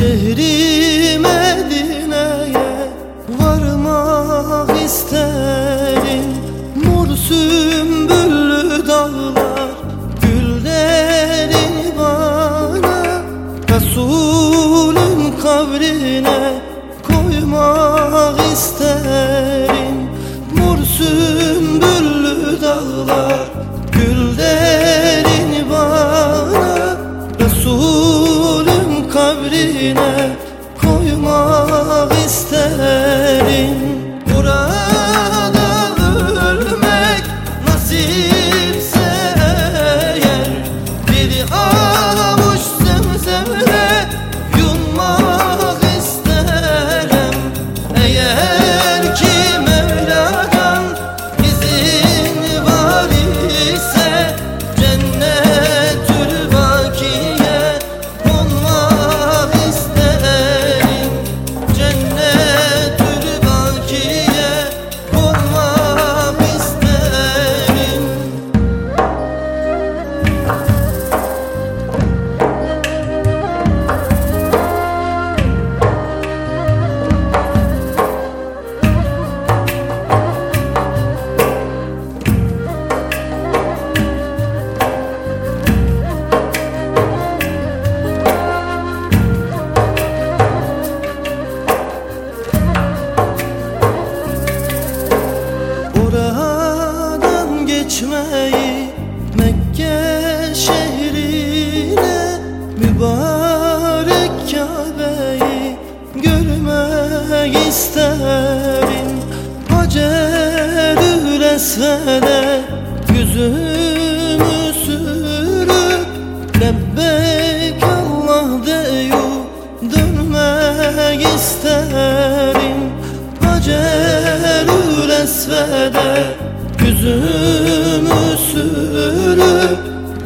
Şehri Medine'ye varmak isterim. Mor sümbüllü dağlar güllerini bana. Resulün kabrine koymak isterim Resulün İsterim Hacerül Esved'e Yüzümü sürüp Lebbeyk Allah deyip Dönmek isterim. Hacerül Esved'e Yüzümü sürüp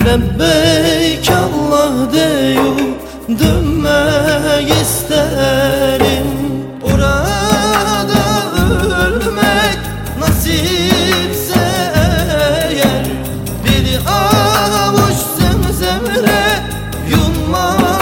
Lebbeyk Allah deyip Dönmek Yılmaz